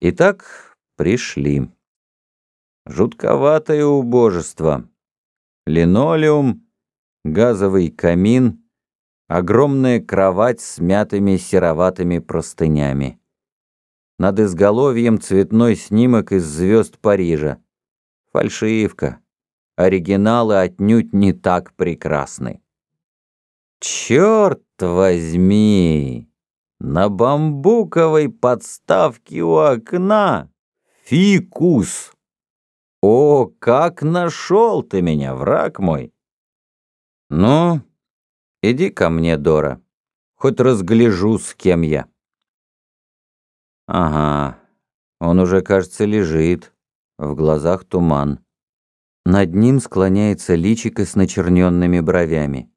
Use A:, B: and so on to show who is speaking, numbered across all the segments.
A: Итак, пришли. Жутковатое убожество. Линолеум, газовый камин, огромная кровать с мятыми сероватыми простынями. Над изголовьем цветной снимок из звезд Парижа. Фальшивка. Оригиналы отнюдь не так прекрасны. Черт возьми! На бамбуковой подставке у окна фикус. О, как нашел ты меня, враг мой! Ну, иди ко мне, Дора, хоть разгляжу, с кем я. Ага, он уже, кажется, лежит, в глазах туман. Над ним склоняется личико с начерненными бровями.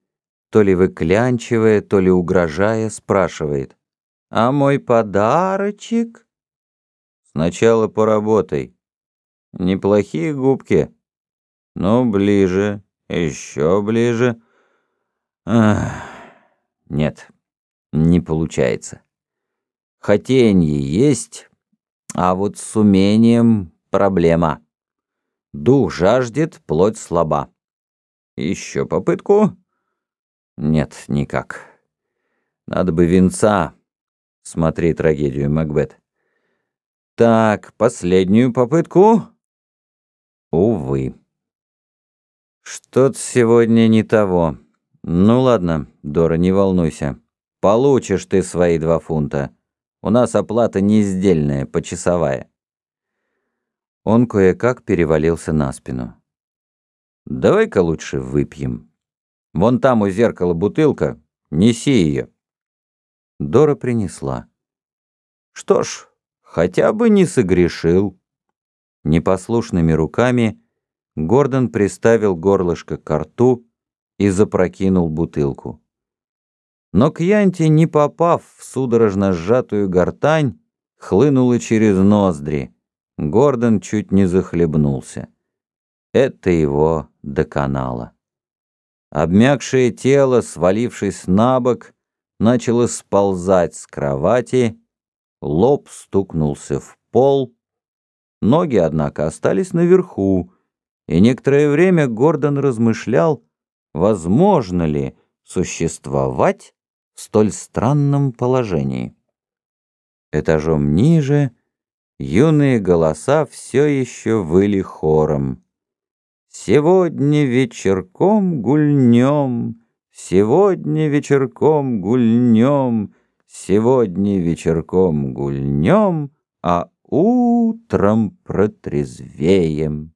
A: То ли выклянчивая, то ли угрожая, спрашивает. «А мой подарочек?» «Сначала поработай. Неплохие губки. Ну, ближе, еще ближе. Ах, нет, не получается. Хотенье есть, а вот с умением проблема. Дух жаждет, плоть слаба. Еще попытку? Нет, никак. Надо бы венца. Смотри трагедию Макбет. Так, последнюю попытку. Увы. Что-то сегодня не того. Ну ладно, Дора, не волнуйся. Получишь ты свои два фунта. У нас оплата не сдельная, почасовая. Он кое-как перевалился на спину. Давай-ка лучше выпьем. Вон там у зеркала бутылка, неси ее. Дора принесла. Что ж, хотя бы не согрешил. Непослушными руками Гордон приставил горлышко к рту и запрокинул бутылку. Но Кьянти, не попав в судорожно сжатую гортань, хлынула через ноздри. Гордон чуть не захлебнулся. Это его доконало. Обмякшее тело, свалившись на бок, начало сползать с кровати, лоб стукнулся в пол, Ноги, однако, остались наверху, и некоторое время Гордон размышлял, возможно ли существовать в столь странном положении. Этажом ниже юные голоса все еще выли хором. «Сегодня вечерком гульнем, сегодня вечерком гульнем, сегодня вечерком гульнем, а утром протрезвеем.